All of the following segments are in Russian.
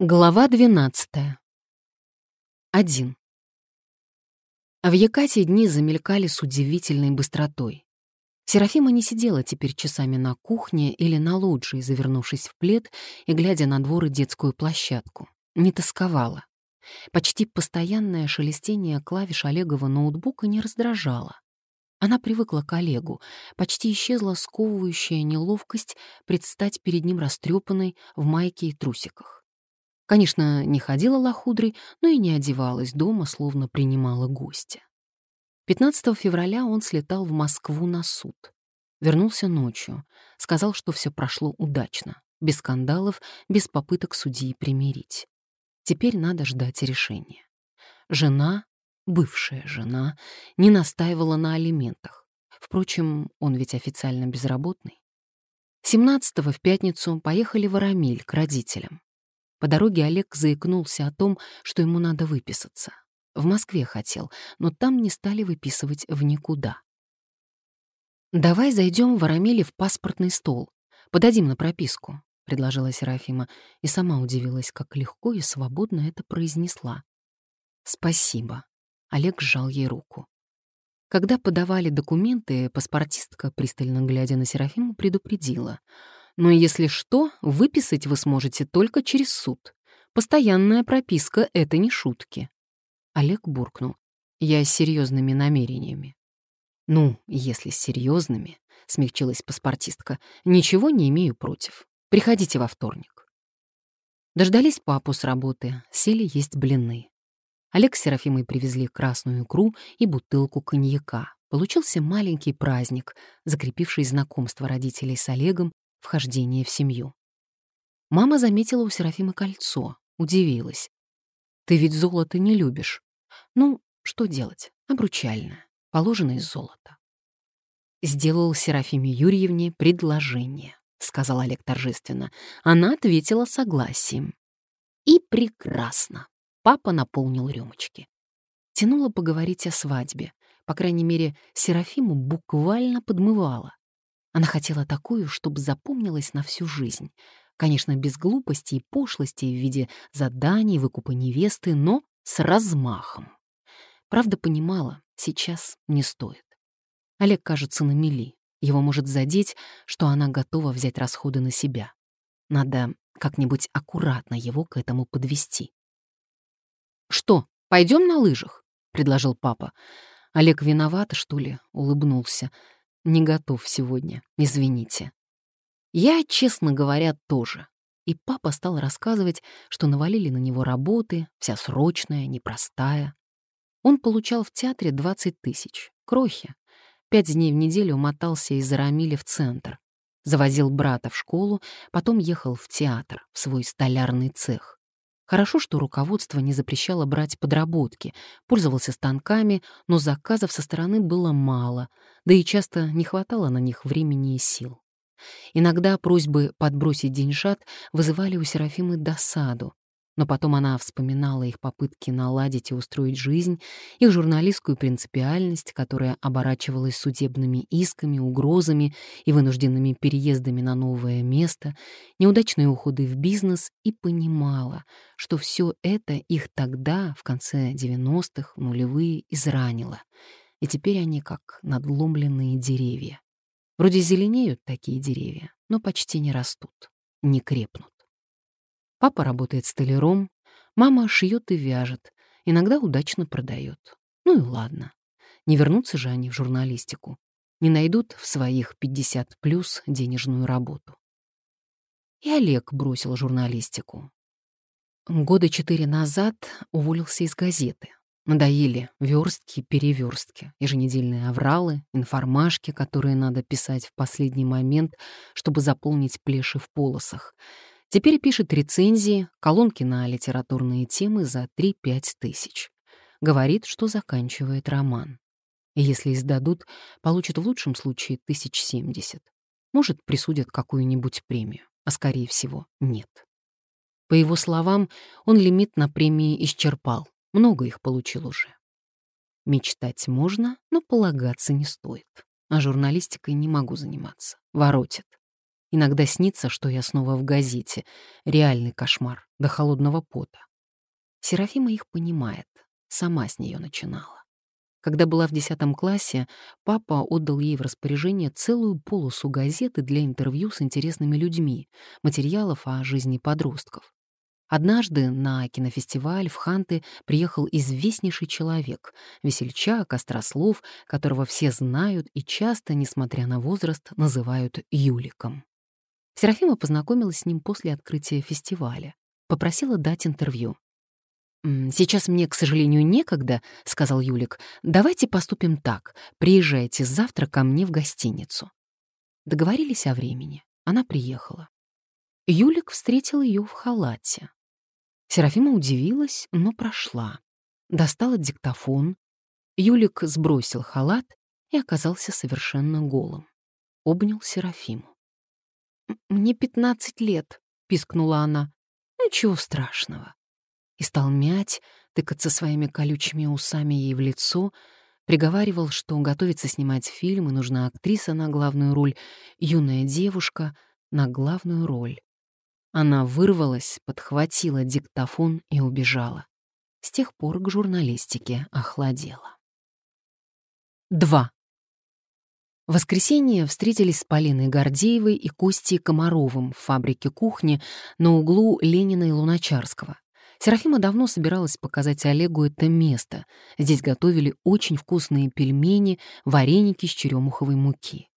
Глава 12. 1. А в Якате дни замелькали с удивительной быстротой. Серафима не сидела теперь часами на кухне или на лоджии, завернувшись в плед и глядя на двор и детскую площадку. Не тосковала. Почти постоянное шелестение клавиш Олегова ноутбука не раздражало. Она привыкла к Олегу, почти исчезла сковывающая неловкость предстать перед ним растрепанной в майке и трусиках. Конечно, не ходила лохудрой, но и не одевалась дома, словно принимала гостя. 15 февраля он слетал в Москву на суд. Вернулся ночью, сказал, что все прошло удачно, без скандалов, без попыток судьи примирить. Теперь надо ждать решения. Жена, бывшая жена, не настаивала на алиментах. Впрочем, он ведь официально безработный. 17-го в пятницу поехали в Арамиль к родителям. По дороге Олег заикнулся о том, что ему надо выписаться. В Москве хотел, но там не стали выписывать в никуда. «Давай зайдем в Арамеле в паспортный стол. Подадим на прописку», — предложила Серафима, и сама удивилась, как легко и свободно это произнесла. «Спасибо», — Олег сжал ей руку. Когда подавали документы, паспортистка, пристально глядя на Серафиму, предупредила — но если что, выписать вы сможете только через суд. Постоянная прописка — это не шутки. Олег буркнул. Я с серьезными намерениями. Ну, если с серьезными, смягчилась паспортистка, ничего не имею против. Приходите во вторник. Дождались папу с работы, сели есть блины. Олег с Серафимой привезли красную икру и бутылку коньяка. Получился маленький праздник, закрепивший знакомство родителей с Олегом вхождение в семью. Мама заметила у Серафимы кольцо, удивилась. «Ты ведь золото не любишь». «Ну, что делать? Обручальное, положено из золота». «Сделал Серафиме Юрьевне предложение», — сказал Олег торжественно. Она ответила согласием. «И прекрасно!» — папа наполнил рюмочки. Тянуло поговорить о свадьбе. По крайней мере, Серафиму буквально подмывала. Она хотела такую, чтобы запомнилась на всю жизнь. Конечно, без глупости и пошлости в виде заданий, выкупа невесты, но с размахом. Правда, понимала, сейчас не стоит. Олег кажется на мели. Его может задеть, что она готова взять расходы на себя. Надо как-нибудь аккуратно его к этому подвести. «Что, пойдем на лыжах?» — предложил папа. Олег виноват, что ли, улыбнулся. Не готов сегодня, извините. Я, честно говоря, тоже. И папа стал рассказывать, что навалили на него работы, вся срочная, непростая. Он получал в театре 20 тысяч, крохи. Пять дней в неделю мотался из Арамиля в центр. Завозил брата в школу, потом ехал в театр, в свой столярный цех. Хорошо, что руководство не запрещало брать подработки, пользовался станками, но заказов со стороны было мало, да и часто не хватало на них времени и сил. Иногда просьбы подбросить деньжат вызывали у Серафимы досаду, но потом она вспоминала их попытки наладить и устроить жизнь, их журналистскую принципиальность, которая оборачивалась судебными исками, угрозами и вынужденными переездами на новое место, неудачные уходы в бизнес, и понимала, что все это их тогда, в конце 90-х, нулевые, изранило. И теперь они как надломленные деревья. Вроде зеленеют такие деревья, но почти не растут, не крепнут. Папа работает столяром, мама шьет и вяжет, иногда удачно продает. Ну и ладно. Не вернутся же они в журналистику. Не найдут в своих 50 плюс денежную работу. И Олег бросил журналистику. Года четыре назад уволился из газеты. Надоели верстки, переверстки, еженедельные авралы, информашки, которые надо писать в последний момент, чтобы заполнить плеши в полосах — Теперь пишет рецензии, колонки на литературные темы за 3-5 тысяч. Говорит, что заканчивает роман. Если издадут, получит в лучшем случае тысяч семьдесят. Может, присудят какую-нибудь премию, а скорее всего, нет. По его словам, он лимит на премии исчерпал, много их получил уже. Мечтать можно, но полагаться не стоит. А журналистикой не могу заниматься, воротит. Иногда снится, что я снова в газете. Реальный кошмар, до холодного пота. Серафима их понимает, сама с нее начинала. Когда была в 10 классе, папа отдал ей в распоряжение целую полосу газеты для интервью с интересными людьми, материалов о жизни подростков. Однажды на кинофестиваль в Ханты приехал известнейший человек, весельчак, острослов, которого все знают и часто, несмотря на возраст, называют Юликом. Серафима познакомилась с ним после открытия фестиваля. Попросила дать интервью. «Сейчас мне, к сожалению, некогда», — сказал Юлик. «Давайте поступим так. Приезжайте завтра ко мне в гостиницу». Договорились о времени. Она приехала. Юлик встретил ее в халате. Серафима удивилась, но прошла. Достала диктофон. Юлик сбросил халат и оказался совершенно голым. Обнял Серафиму. «Мне пятнадцать лет», — пискнула она. «Ничего страшного». И стал мять, тыкаться своими колючими усами ей в лицо, приговаривал, что готовится снимать фильм, и нужна актриса на главную роль, юная девушка на главную роль. Она вырвалась, подхватила диктофон и убежала. С тех пор к журналистике охладела. 2. Воскресенье встретились с Полиной Гордеевой и Костей Комаровым в фабрике кухни на углу Ленина и Луначарского. Серафима давно собиралась показать Олегу это место. Здесь готовили очень вкусные пельмени, вареники с черемуховой муки.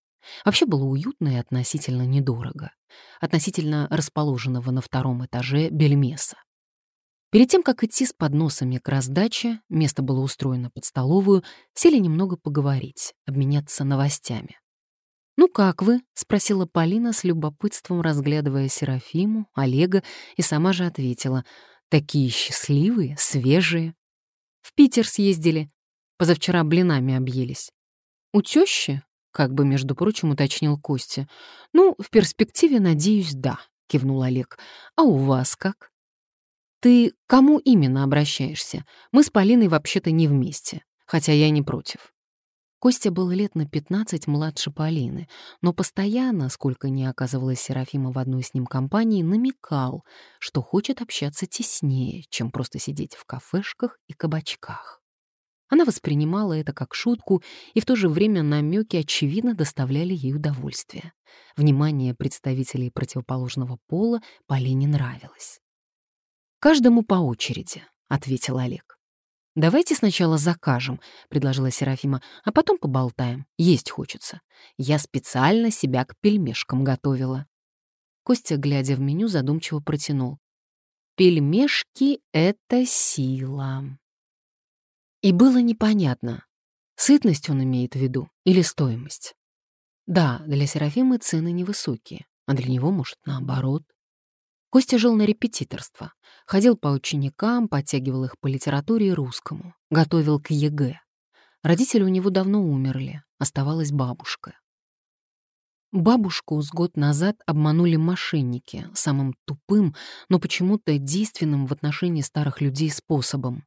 Вообще было уютно и относительно недорого. Относительно расположенного на втором этаже бельмеса. Перед тем, как идти с подносами к раздаче, место было устроено под столовую, сели немного поговорить, обменяться новостями. «Ну как вы?» — спросила Полина с любопытством, разглядывая Серафиму, Олега, и сама же ответила. «Такие счастливые, свежие. В Питер съездили. Позавчера блинами объелись. У тещи как бы, между прочим, уточнил Костя. «Ну, в перспективе, надеюсь, да», — кивнул Олег. «А у вас как?» «Ты кому именно обращаешься? Мы с Полиной вообще-то не вместе, хотя я не против». Костя был лет на пятнадцать младше Полины, но постоянно, сколько не оказывалась Серафима в одной с ним компании, намекал, что хочет общаться теснее, чем просто сидеть в кафешках и кабачках. Она воспринимала это как шутку, и в то же время намеки очевидно доставляли ей удовольствие. Внимание представителей противоположного пола Полине нравилось. «Каждому по очереди», — ответил Олег. «Давайте сначала закажем», — предложила Серафима, «а потом поболтаем. Есть хочется. Я специально себя к пельмешкам готовила». Костя, глядя в меню, задумчиво протянул. «Пельмешки — это сила». И было непонятно, сытность он имеет в виду или стоимость. Да, для Серафимы цены невысокие, а для него, может, наоборот. Костя жил на репетиторство, ходил по ученикам, подтягивал их по литературе и русскому, готовил к ЕГЭ. Родители у него давно умерли, оставалась бабушка. Бабушку с год назад обманули мошенники самым тупым, но почему-то действенным в отношении старых людей способом.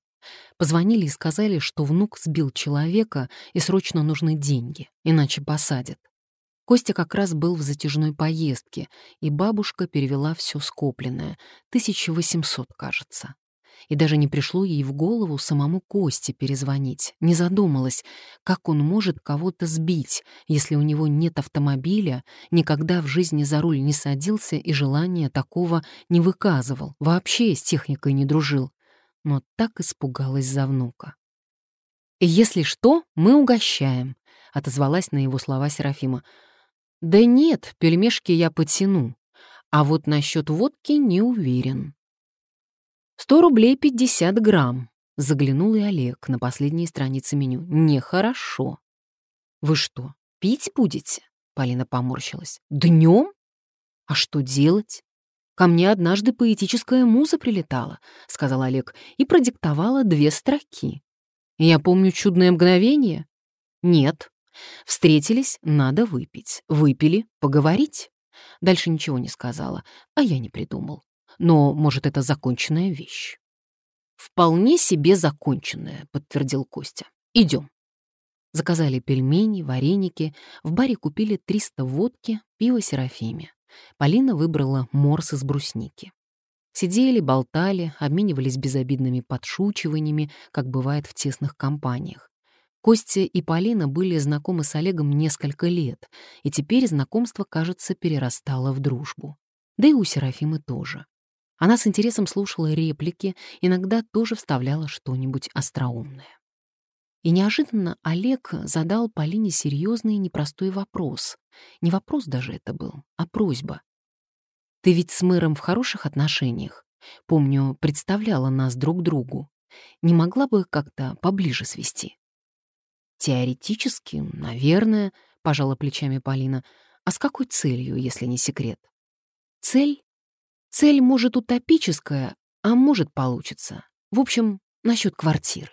Позвонили и сказали, что внук сбил человека и срочно нужны деньги, иначе посадят. Костя как раз был в затяжной поездке, и бабушка перевела все скопленное, 1800, кажется. И даже не пришло ей в голову самому Косте перезвонить, не задумалась, как он может кого-то сбить, если у него нет автомобиля, никогда в жизни за руль не садился и желания такого не выказывал, вообще с техникой не дружил но так испугалась за внука. «Если что, мы угощаем», — отозвалась на его слова Серафима. «Да нет, пельмешки я потяну, а вот насчет водки не уверен». «Сто рублей пятьдесят грамм», — заглянул и Олег на последней странице меню. «Нехорошо». «Вы что, пить будете?» — Полина поморщилась. «Днем? А что делать?» «Ко мне однажды поэтическая муза прилетала», — сказал Олег, и продиктовала две строки. «Я помню чудное мгновение?» «Нет. Встретились, надо выпить. Выпили, поговорить». Дальше ничего не сказала, а я не придумал. Но, может, это законченная вещь. «Вполне себе законченная», — подтвердил Костя. «Идем». Заказали пельмени, вареники, в баре купили 300 водки, пиво Серафиме. Полина выбрала морс из брусники. Сидели, болтали, обменивались безобидными подшучиваниями, как бывает в тесных компаниях. Костя и Полина были знакомы с Олегом несколько лет, и теперь знакомство, кажется, перерастало в дружбу. Да и у Серафимы тоже. Она с интересом слушала реплики, иногда тоже вставляла что-нибудь остроумное. И неожиданно Олег задал Полине серьезный и непростой вопрос. Не вопрос даже это был, а просьба. «Ты ведь с мэром в хороших отношениях? Помню, представляла нас друг другу. Не могла бы как-то поближе свести?» «Теоретически, наверное», — пожала плечами Полина. «А с какой целью, если не секрет?» «Цель? Цель, может, утопическая, а может, получится. В общем, насчет квартиры».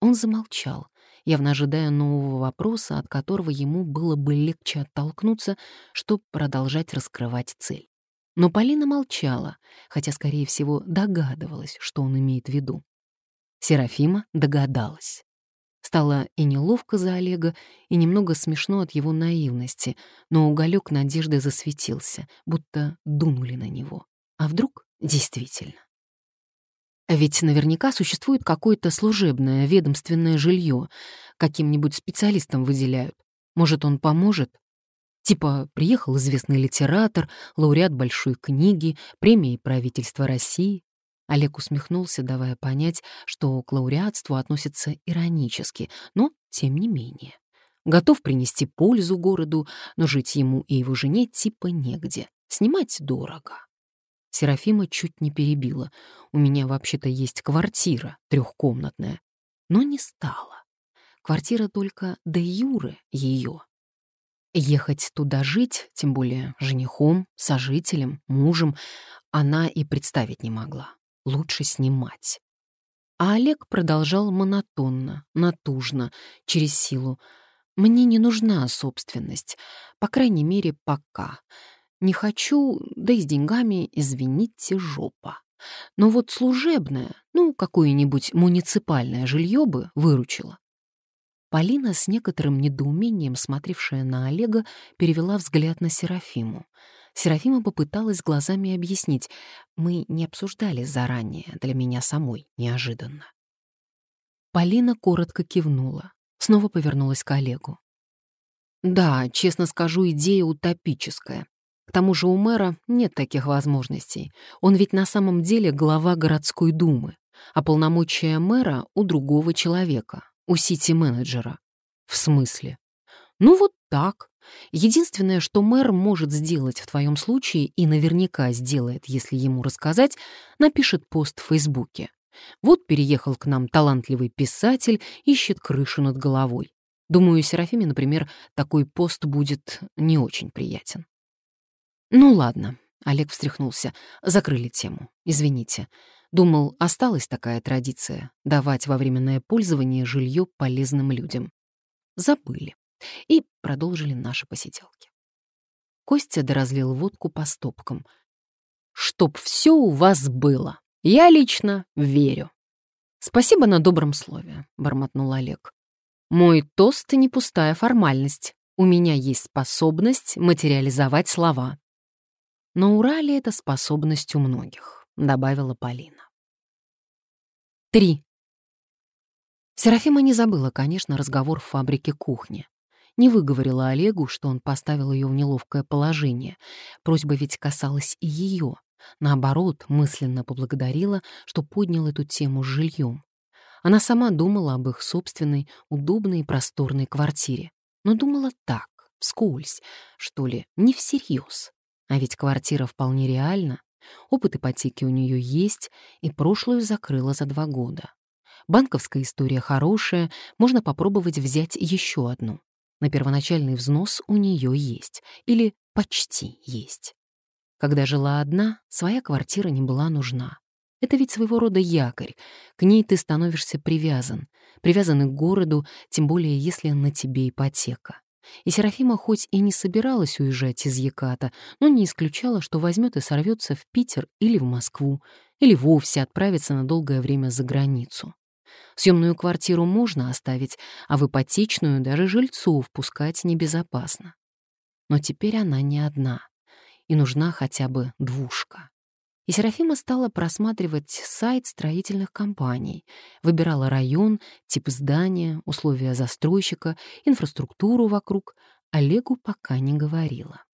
Он замолчал, явно ожидая нового вопроса, от которого ему было бы легче оттолкнуться, чтобы продолжать раскрывать цель. Но Полина молчала, хотя, скорее всего, догадывалась, что он имеет в виду. Серафима догадалась. Стало и неловко за Олега, и немного смешно от его наивности, но уголек надежды засветился, будто дунули на него. А вдруг действительно? Ведь наверняка существует какое-то служебное, ведомственное жилье, каким-нибудь специалистам выделяют. Может, он поможет? Типа приехал известный литератор, лауреат большой книги, премии правительства России, Олег усмехнулся, давая понять, что к лауреатству относится иронически, но тем не менее. Готов принести пользу городу, но жить ему и его жене типа негде. Снимать дорого. Серафима чуть не перебила. У меня вообще-то есть квартира трехкомнатная. Но не стала. Квартира только до Юры ее. Ехать туда жить, тем более женихом, сожителем, мужем, она и представить не могла лучше снимать. А Олег продолжал монотонно, натужно, через силу. «Мне не нужна собственность, по крайней мере, пока. Не хочу, да и с деньгами, извините, жопа. Но вот служебное, ну, какое-нибудь муниципальное жилье бы выручило». Полина, с некоторым недоумением смотревшая на Олега, перевела взгляд на Серафиму — Серафима попыталась глазами объяснить. Мы не обсуждали заранее, для меня самой неожиданно. Полина коротко кивнула, снова повернулась к Олегу. Да, честно скажу, идея утопическая. К тому же у мэра нет таких возможностей. Он ведь на самом деле глава городской думы, а полномочия мэра у другого человека, у сити-менеджера. В смысле? Ну вот так. Единственное, что мэр может сделать в твоем случае и наверняка сделает, если ему рассказать, напишет пост в Фейсбуке. Вот переехал к нам талантливый писатель, ищет крышу над головой. Думаю, Серафиме, например, такой пост будет не очень приятен. Ну ладно, Олег встряхнулся. Закрыли тему. Извините. Думал, осталась такая традиция — давать во временное пользование жилье полезным людям. Забыли и продолжили наши посиделки. Костя доразлил водку по стопкам. «Чтоб все у вас было. Я лично верю». «Спасибо на добром слове», — бормотнул Олег. «Мой тост — не пустая формальность. У меня есть способность материализовать слова». «На Урале это способность у многих», — добавила Полина. Три. Серафима не забыла, конечно, разговор в фабрике кухни не выговорила Олегу, что он поставил ее в неловкое положение. Просьба ведь касалась и ее. Наоборот, мысленно поблагодарила, что поднял эту тему с жильем. Она сама думала об их собственной, удобной и просторной квартире. Но думала так, вскользь, что ли, не всерьез. А ведь квартира вполне реальна. Опыт ипотеки у нее есть, и прошлую закрыла за два года. Банковская история хорошая, можно попробовать взять еще одну. На первоначальный взнос у нее есть, или почти есть. Когда жила одна, своя квартира не была нужна. Это ведь своего рода якорь. К ней ты становишься привязан. Привязан к городу, тем более если на тебе ипотека. И Серафима хоть и не собиралась уезжать из Яката, но не исключала, что возьмет и сорвется в Питер или в Москву, или вовсе отправится на долгое время за границу. Съемную квартиру можно оставить, а в ипотечную даже жильцов пускать небезопасно. Но теперь она не одна. и нужна хотя бы двушка. И Серафима стала просматривать сайт строительных компаний, выбирала район, тип здания, условия застройщика, инфраструктуру вокруг. Олегу пока не говорила.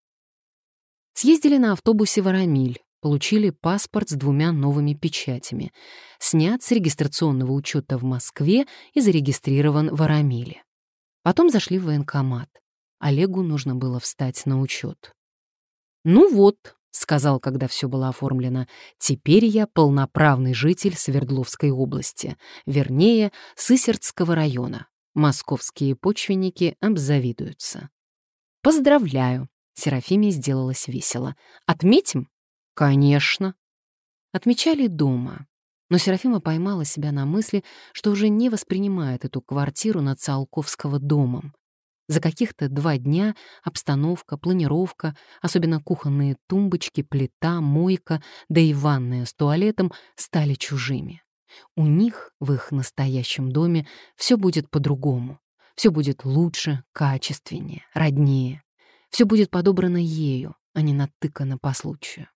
Съездили на автобусе в Арамиль, получили паспорт с двумя новыми печатями, снят с регистрационного учета в Москве и зарегистрирован в Арамиле. Потом зашли в военкомат. Олегу нужно было встать на учет. «Ну вот», — сказал, когда все было оформлено, «теперь я полноправный житель Свердловской области, вернее, Сысердского района. Московские почвенники обзавидуются». «Поздравляю», — Серафиме сделалось весело. «Отметим?» «Конечно». Отмечали дома, но Серафима поймала себя на мысли, что уже не воспринимает эту квартиру над Циолковского домом. За каких-то два дня обстановка, планировка, особенно кухонные тумбочки, плита, мойка, да и ванная с туалетом стали чужими. У них, в их настоящем доме, все будет по-другому. Все будет лучше, качественнее, роднее. Все будет подобрано ею, а не натыкано по случаю.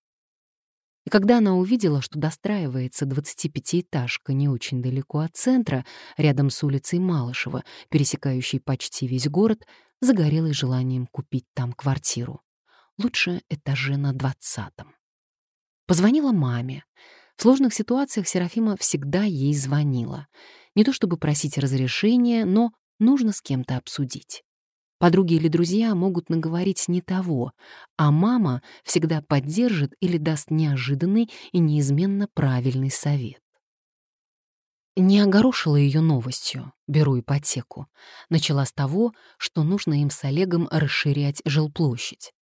И когда она увидела, что достраивается 25-этажка не очень далеко от центра, рядом с улицей Малышева, пересекающей почти весь город, загорелась желанием купить там квартиру. Лучше этаже на двадцатом. Позвонила маме. В сложных ситуациях Серафима всегда ей звонила. Не то чтобы просить разрешения, но нужно с кем-то обсудить. Подруги или друзья могут наговорить не того, а мама всегда поддержит или даст неожиданный и неизменно правильный совет. Не огорошила ее новостью, беру ипотеку. Начала с того, что нужно им с Олегом расширять жилплощадь.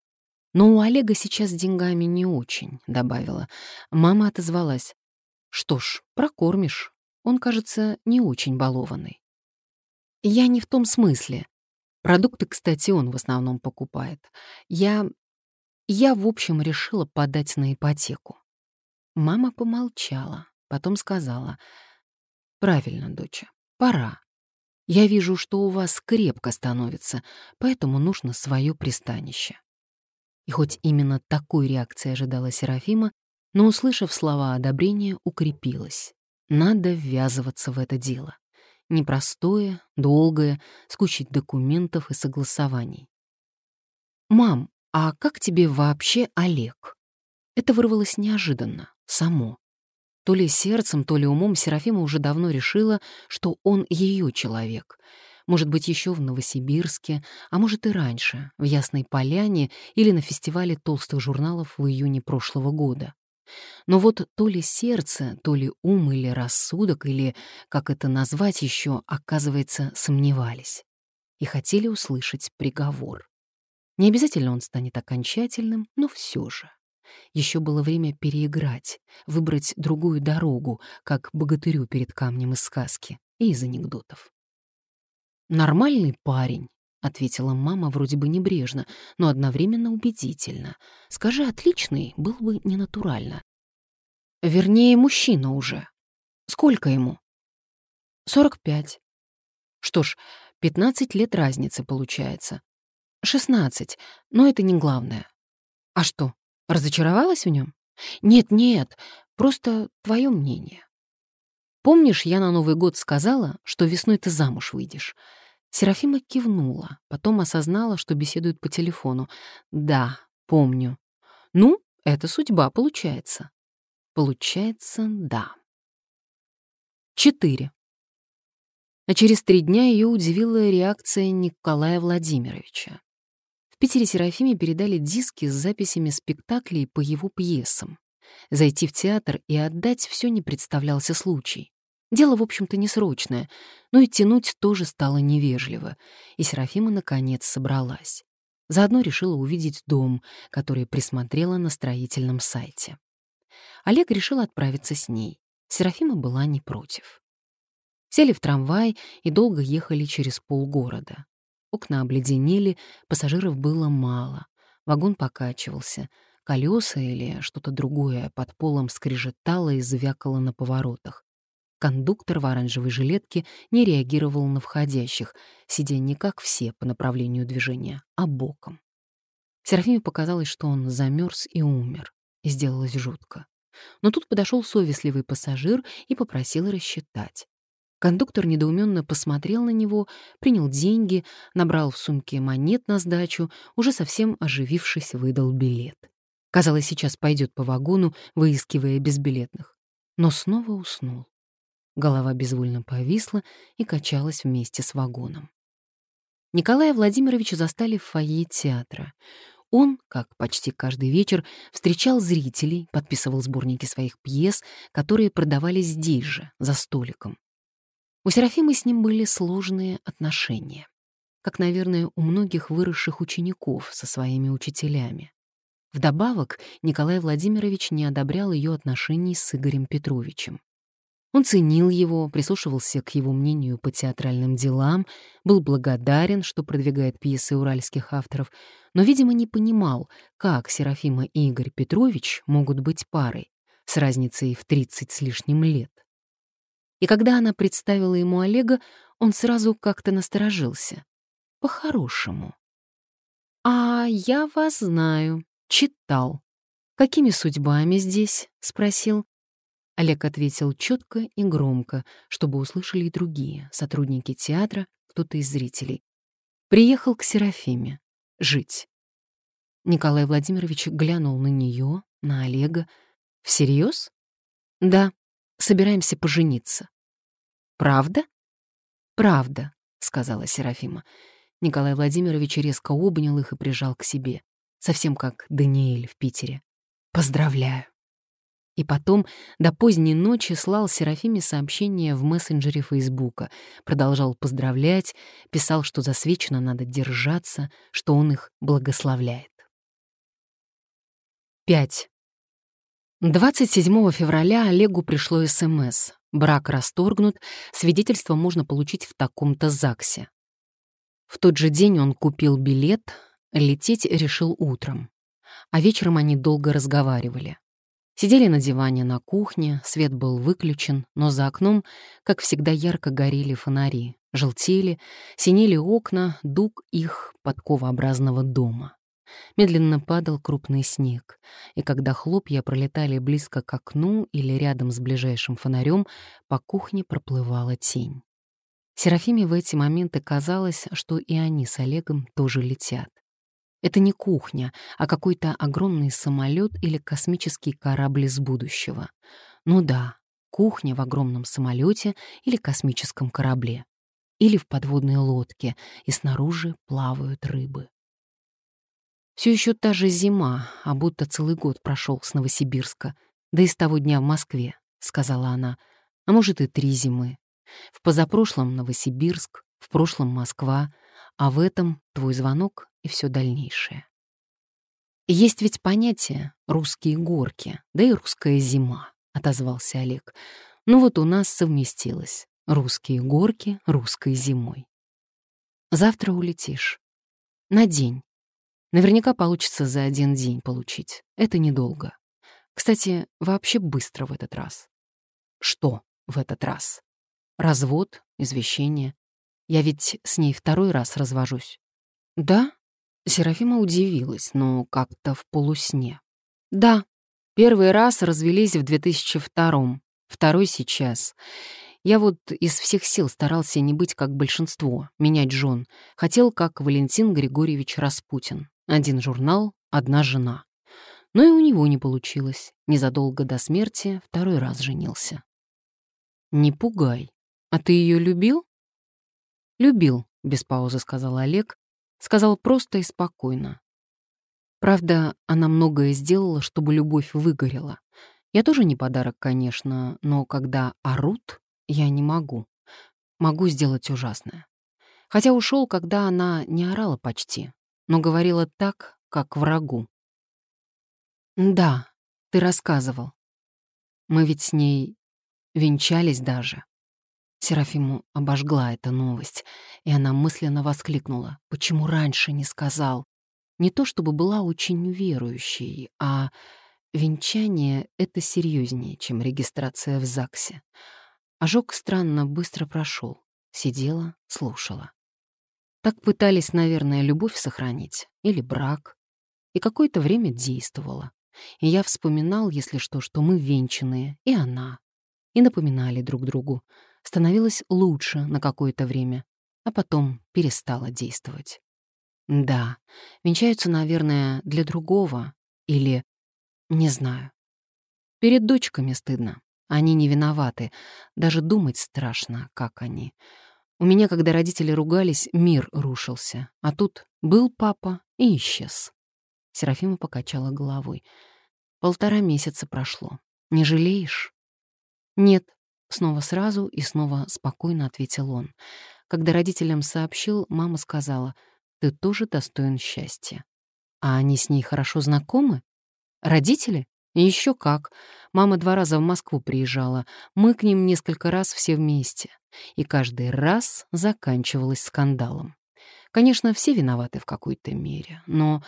«Но у Олега сейчас с деньгами не очень», — добавила. Мама отозвалась. «Что ж, прокормишь. Он, кажется, не очень балованный». «Я не в том смысле. Продукты, кстати, он в основном покупает. Я... Я, в общем, решила подать на ипотеку. Мама помолчала, потом сказала. «Правильно, доча, пора. Я вижу, что у вас крепко становится, поэтому нужно свое пристанище». И хоть именно такой реакции ожидала Серафима, но, услышав слова одобрения, укрепилась. Надо ввязываться в это дело. Непростое, долгое, с кучей документов и согласований. «Мам, а как тебе вообще Олег?» Это вырвалось неожиданно, само. То ли сердцем, то ли умом Серафима уже давно решила, что он ее человек. Может быть, еще в Новосибирске, а может и раньше, в Ясной Поляне или на фестивале толстых журналов в июне прошлого года. Но вот то ли сердце, то ли ум или рассудок, или, как это назвать еще, оказывается, сомневались и хотели услышать приговор. Не обязательно он станет окончательным, но все же. Еще было время переиграть, выбрать другую дорогу, как богатырю перед камнем из сказки и из анекдотов. «Нормальный парень», — ответила мама вроде бы небрежно, но одновременно убедительно. «Скажи, отличный был бы ненатурально. Вернее, мужчина уже. Сколько ему? Сорок пять. Что ж, пятнадцать лет разницы получается. Шестнадцать, но это не главное. А что, разочаровалась в нем? Нет-нет, просто твое мнение. Помнишь, я на Новый год сказала, что весной ты замуж выйдешь? Серафима кивнула, потом осознала, что беседуют по телефону. Да, помню. Ну, это судьба получается. Получается, да. 4. А через три дня ее удивила реакция Николая Владимировича. В Питере Серафиме передали диски с записями спектаклей по его пьесам. Зайти в театр и отдать все не представлялся случай. Дело, в общем-то, не срочное, но и тянуть тоже стало невежливо, и Серафима, наконец, собралась. Заодно решила увидеть дом, который присмотрела на строительном сайте. Олег решил отправиться с ней. Серафима была не против. Сели в трамвай и долго ехали через полгорода. Окна обледенели, пассажиров было мало. Вагон покачивался. Колеса или что-то другое под полом скрежетало и звякало на поворотах. Кондуктор в оранжевой жилетке не реагировал на входящих, сидя не как все по направлению движения, а боком. Серафиме показалось, что он замерз и умер, и сделалось жутко. Но тут подошел совестливый пассажир и попросил рассчитать. Кондуктор недоуменно посмотрел на него, принял деньги, набрал в сумке монет на сдачу, уже совсем оживившись, выдал билет. Казалось, сейчас пойдет по вагону, выискивая безбилетных. Но снова уснул. Голова безвольно повисла и качалась вместе с вагоном. Николая Владимировича застали в фойе театра. Он, как почти каждый вечер, встречал зрителей, подписывал сборники своих пьес, которые продавались здесь же, за столиком. У Серафимы с ним были сложные отношения, как, наверное, у многих выросших учеников со своими учителями. Вдобавок, Николай Владимирович не одобрял ее отношений с Игорем Петровичем. Он ценил его, прислушивался к его мнению по театральным делам, был благодарен, что продвигает пьесы уральских авторов, но, видимо, не понимал, как Серафима и Игорь Петрович могут быть парой с разницей в 30 с лишним лет. И когда она представила ему Олега, он сразу как-то насторожился. По-хорошему. «А я вас знаю, читал. Какими судьбами здесь?» — спросил. Олег ответил четко и громко, чтобы услышали и другие, сотрудники театра, кто-то из зрителей. Приехал к Серафиме. Жить. Николай Владимирович глянул на нее, на Олега. «Всерьез?» «Да, собираемся пожениться». «Правда?» «Правда», — сказала Серафима. Николай Владимирович резко обнял их и прижал к себе, совсем как Даниэль в Питере. «Поздравляю». И потом до поздней ночи слал Серафиме сообщения в мессенджере Фейсбука, продолжал поздравлять, писал, что засвечено надо держаться, что он их благословляет. 5. 27 февраля Олегу пришло СМС. Брак расторгнут, свидетельство можно получить в таком-то ЗАГСе. В тот же день он купил билет, лететь решил утром. А вечером они долго разговаривали. Сидели на диване на кухне, свет был выключен, но за окном, как всегда, ярко горели фонари, желтели, синели окна, дуг их подковообразного дома. Медленно падал крупный снег, и когда хлопья пролетали близко к окну или рядом с ближайшим фонарем, по кухне проплывала тень. Серафиме в эти моменты казалось, что и они с Олегом тоже летят. Это не кухня, а какой-то огромный самолет или космический корабль из будущего. Ну да, кухня в огромном самолете или космическом корабле. Или в подводной лодке, и снаружи плавают рыбы. Все еще та же зима, а будто целый год прошел с Новосибирска, да и с того дня в Москве, сказала она, а может и три зимы. В позапрошлом Новосибирск, в прошлом Москва, а в этом твой звонок и все дальнейшее. «Есть ведь понятие «русские горки», да и «русская зима», — отозвался Олег. «Ну вот у нас совместилось. Русские горки русской зимой. Завтра улетишь. На день. Наверняка получится за один день получить. Это недолго. Кстати, вообще быстро в этот раз. Что в этот раз? Развод, извещение. Я ведь с ней второй раз развожусь. Да? Серафима удивилась, но как-то в полусне. «Да, первый раз развелись в 2002-м, второй сейчас. Я вот из всех сил старался не быть как большинство, менять жен. Хотел, как Валентин Григорьевич Распутин. Один журнал, одна жена. Но и у него не получилось. Незадолго до смерти второй раз женился. «Не пугай. А ты ее любил?» «Любил», — без паузы сказал Олег, Сказал просто и спокойно. Правда, она многое сделала, чтобы любовь выгорела. Я тоже не подарок, конечно, но когда орут, я не могу. Могу сделать ужасное. Хотя ушел, когда она не орала почти, но говорила так, как врагу. «Да, ты рассказывал. Мы ведь с ней венчались даже. Серафиму обожгла эта новость, и она мысленно воскликнула. «Почему раньше не сказал?» Не то чтобы была очень верующей, а венчание — это серьезнее, чем регистрация в ЗАГСе. Ожог странно быстро прошел. Сидела, слушала. Так пытались, наверное, любовь сохранить или брак. и какое-то время действовала. И я вспоминал, если что, что мы венчанные, и она. И напоминали друг другу. Становилось лучше на какое-то время, а потом перестала действовать. Да, венчаются, наверное, для другого или... не знаю. Перед дочками стыдно. Они не виноваты. Даже думать страшно, как они. У меня, когда родители ругались, мир рушился. А тут был папа и исчез. Серафима покачала головой. Полтора месяца прошло. Не жалеешь? Нет. Снова сразу и снова спокойно ответил он. Когда родителям сообщил, мама сказала, «Ты тоже достоин счастья». А они с ней хорошо знакомы? Родители? Еще как. Мама два раза в Москву приезжала. Мы к ним несколько раз все вместе. И каждый раз заканчивалось скандалом. Конечно, все виноваты в какой-то мере, но...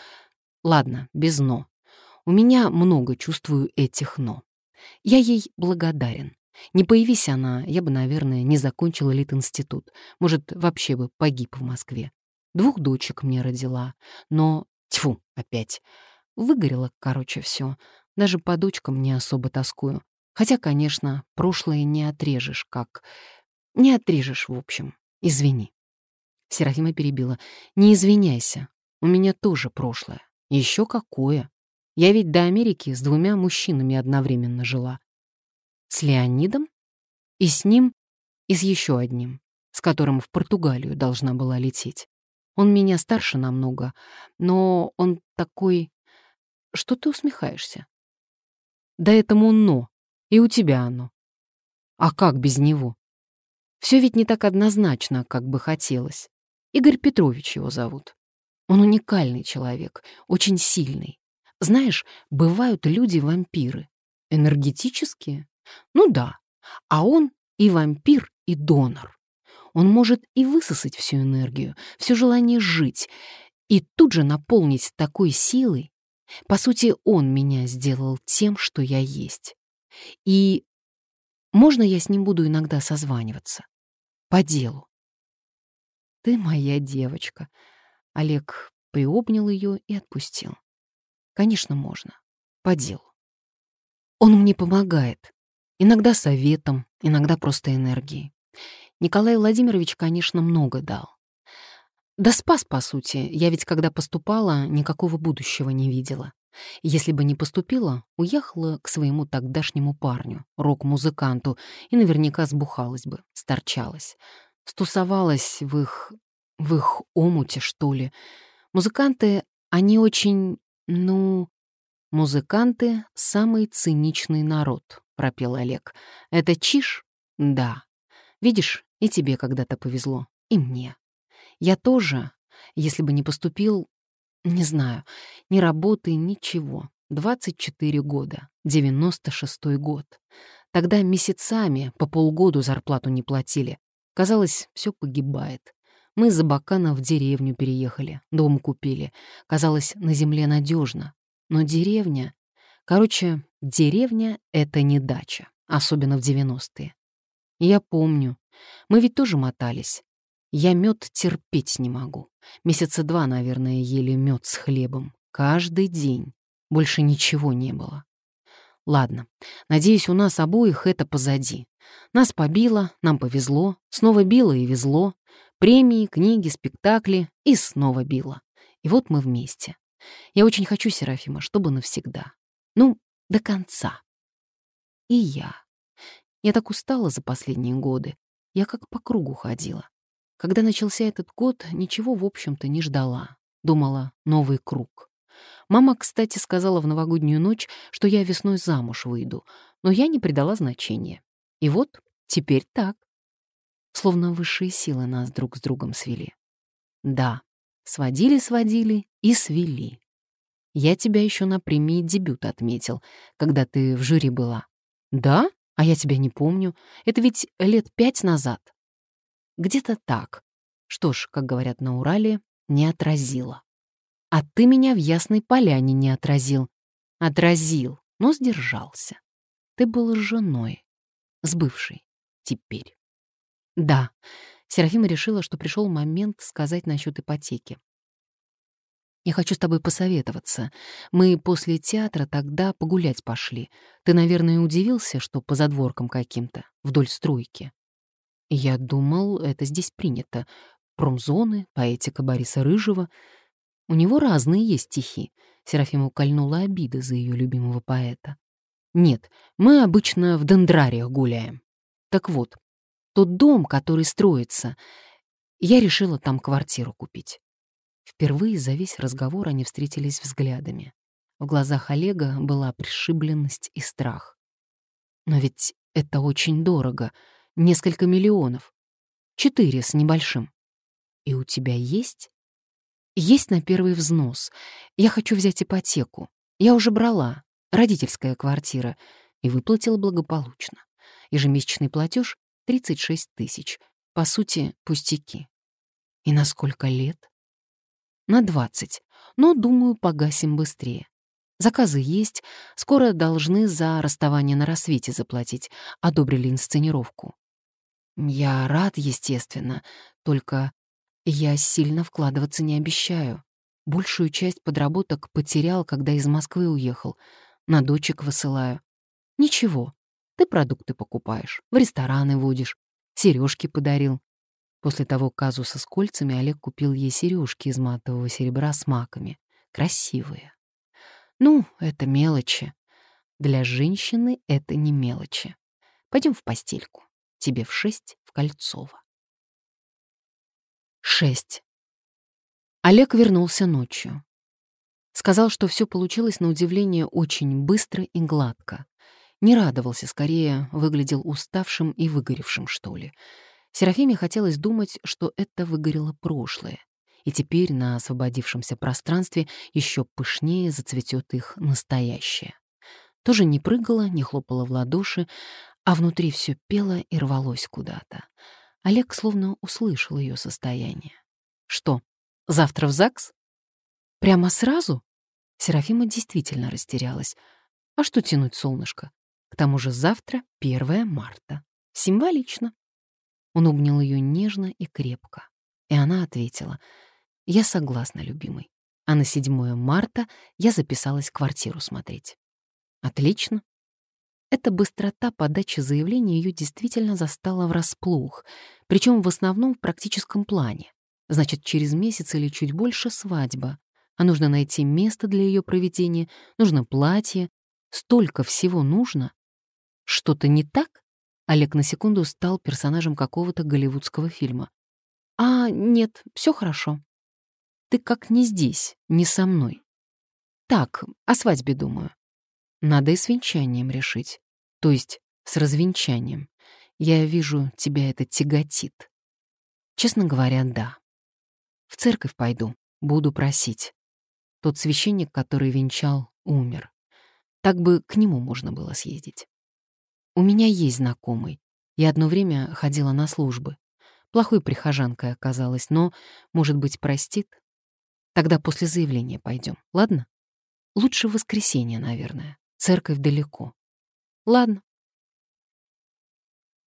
Ладно, без «но». У меня много чувствую этих «но». Я ей благодарен. Не появись она, я бы, наверное, не закончила Лит-институт. Может, вообще бы погиб в Москве. Двух дочек мне родила. Но, тьфу, опять. Выгорело, короче, все. Даже по дочкам не особо тоскую. Хотя, конечно, прошлое не отрежешь, как... Не отрежешь, в общем. Извини. Серафима перебила. Не извиняйся. У меня тоже прошлое. Еще какое. Я ведь до Америки с двумя мужчинами одновременно жила. С Леонидом? И с ним, и с еще одним, с которым в Португалию должна была лететь. Он меня старше намного, но он такой... Что ты усмехаешься? Да этому «но», и у тебя оно. А как без него? Все ведь не так однозначно, как бы хотелось. Игорь Петрович его зовут. Он уникальный человек, очень сильный. Знаешь, бывают люди-вампиры. Энергетические? Ну да. А он и вампир, и донор. Он может и высосать всю энергию, все желание жить, и тут же наполнить такой силой. По сути, он меня сделал тем, что я есть. И можно я с ним буду иногда созваниваться? По делу. Ты моя девочка. Олег приобнял ее и отпустил. Конечно, можно. По делу. Он мне помогает. Иногда советом, иногда просто энергией. Николай Владимирович, конечно, много дал. Да спас, по сути. Я ведь, когда поступала, никакого будущего не видела. Если бы не поступила, уехала к своему тогдашнему парню, рок-музыканту, и наверняка сбухалась бы, сторчалась. Стусовалась в их... в их омуте, что ли. Музыканты, они очень... ну... Музыканты — самый циничный народ, пропел Олег. Это чиш? Да. Видишь, и тебе когда-то повезло, и мне. Я тоже, если бы не поступил, не знаю, ни работы, ничего. 24 года, 96-й год. Тогда месяцами по полгоду зарплату не платили. Казалось, все погибает. Мы за Бакана в деревню переехали, дом купили. Казалось, на земле надежно. Но деревня... Короче, деревня — это не дача, особенно в 90-е. Я помню. Мы ведь тоже мотались. Я мед терпеть не могу. Месяца два, наверное, ели мед с хлебом. Каждый день. Больше ничего не было. Ладно, надеюсь, у нас обоих это позади. Нас побило, нам повезло, снова било и везло. Премии, книги, спектакли и снова било. И вот мы вместе. Я очень хочу Серафима, чтобы навсегда. Ну, до конца. И я. Я так устала за последние годы. Я как по кругу ходила. Когда начался этот год, ничего, в общем-то, не ждала. Думала, новый круг. Мама, кстати, сказала в новогоднюю ночь, что я весной замуж выйду, но я не придала значения. И вот теперь так. Словно высшие силы нас друг с другом свели. Да, сводили-сводили и свели. Я тебя еще на премии дебют отметил, когда ты в жюри была. Да? А я тебя не помню. Это ведь лет пять назад. Где-то так. Что ж, как говорят на Урале, не отразила. А ты меня в Ясной Поляне не отразил. Отразил, но сдержался. Ты был с женой. С бывшей. Теперь. Да, Серафима решила, что пришел момент сказать насчет ипотеки. Я хочу с тобой посоветоваться. Мы после театра тогда погулять пошли. Ты, наверное, удивился, что по задворкам каким-то, вдоль стройки. Я думал, это здесь принято. Промзоны, поэтика Бориса Рыжего. У него разные есть стихи. Серафима укольнула обида за ее любимого поэта. Нет, мы обычно в дендрариях гуляем. Так вот, тот дом, который строится, я решила там квартиру купить. Впервые за весь разговор они встретились взглядами. В глазах Олега была пришибленность и страх. Но ведь это очень дорого. Несколько миллионов. Четыре с небольшим. И у тебя есть? Есть на первый взнос. Я хочу взять ипотеку. Я уже брала. Родительская квартира. И выплатила благополучно. Ежемесячный платеж — 36 тысяч. По сути, пустяки. И на сколько лет? На 20, но, думаю, погасим быстрее. Заказы есть, скоро должны за расставание на рассвете заплатить, одобрили инсценировку. Я рад, естественно, только я сильно вкладываться не обещаю. Большую часть подработок потерял, когда из Москвы уехал. На дочек высылаю. Ничего, ты продукты покупаешь, в рестораны водишь, сережки подарил. После того казуса с кольцами Олег купил ей сережки из матового серебра с маками. Красивые. Ну, это мелочи. Для женщины это не мелочи. Пойдем в постельку. Тебе в шесть в Кольцово. Шесть. Олег вернулся ночью. Сказал, что все получилось на удивление очень быстро и гладко. Не радовался, скорее выглядел уставшим и выгоревшим, что ли. Серафиме хотелось думать, что это выгорело прошлое, и теперь на освободившемся пространстве еще пышнее зацветет их настоящее. Тоже не прыгала, не хлопала в ладоши, а внутри все пело и рвалось куда-то. Олег словно услышал ее состояние. «Что, завтра в ЗАГС?» «Прямо сразу?» Серафима действительно растерялась. «А что тянуть, солнышко? К тому же завтра 1 марта. Символично». Он обнял ее нежно и крепко. И она ответила, «Я согласна, любимый. А на 7 марта я записалась квартиру смотреть». «Отлично». Эта быстрота подачи заявления ее действительно застала врасплох, причем в основном в практическом плане. Значит, через месяц или чуть больше свадьба. А нужно найти место для ее проведения, нужно платье. Столько всего нужно. Что-то не так? Олег на секунду стал персонажем какого-то голливудского фильма. «А, нет, все хорошо. Ты как не здесь, не со мной. Так, о свадьбе думаю. Надо и с венчанием решить. То есть с развенчанием. Я вижу, тебя это тяготит. Честно говоря, да. В церковь пойду, буду просить. Тот священник, который венчал, умер. Так бы к нему можно было съездить. У меня есть знакомый. Я одно время ходила на службы. Плохой прихожанкой оказалась, но, может быть, простит? Тогда после заявления пойдем, ладно? Лучше в воскресенье, наверное. Церковь далеко. Ладно.